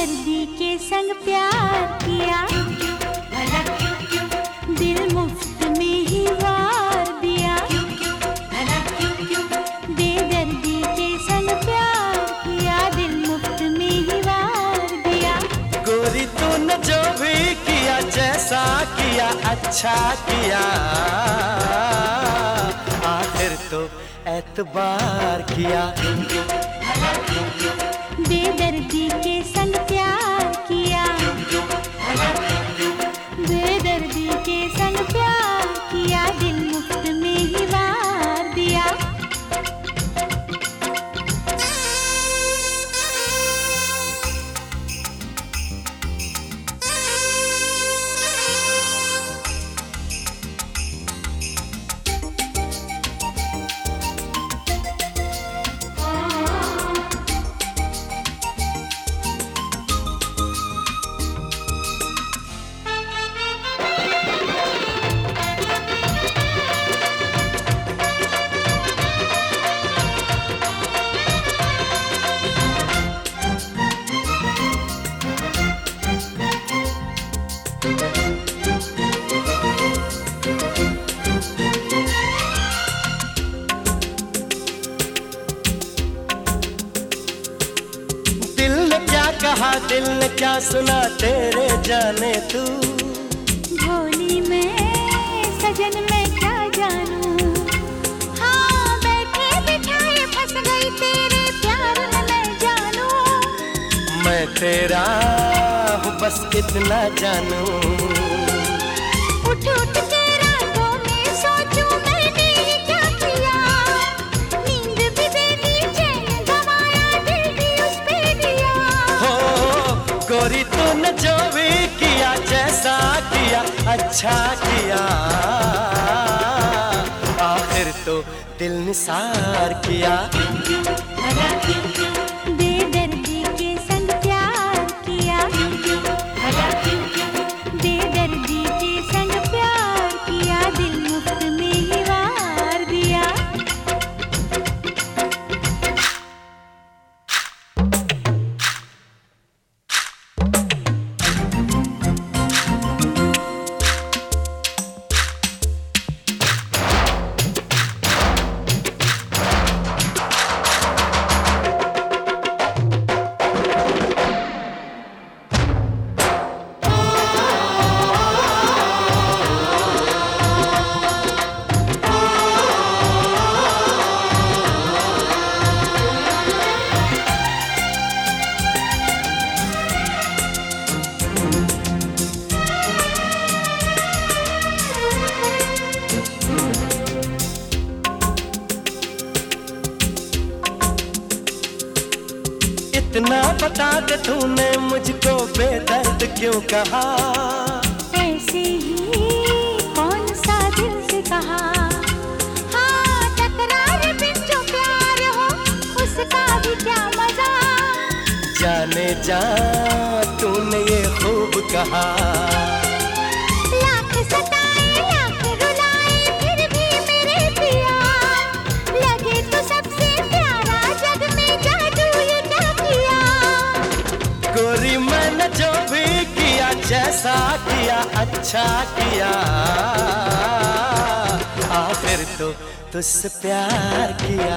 सर्दी के संग प्यार किया। दिल मुफ़्त में ही वार दिया। के संग प्यार किया। दिल मुफ़्त में ही वार दिया। गोरी तूने जो भी किया, जैसा किया अच्छा किया। आखिर तो एतबार किया। कहा दिल ने क्या सुना तेरे जाने तू? भोली मैं सजन में क्या जानू? हाँ बैठे बिठाए फंस गई तेरे प्यार में मैं जानू। मैं तेरा हूँ बस इतना जानू। अच्छा किया। आखिर तो दिल निसार किया। इतना बता दे तूने मुझको बेदर्द क्यों कहा? ऐसे ही कौन सा दिल से कहा? हाँ तकरार बिन जो प्यार हो उसका भी क्या मज़ा? जाने जा तूने ये खूब कहा। लाख सताए अच्छा किया। आखिर तो तुझसे प्यार किया।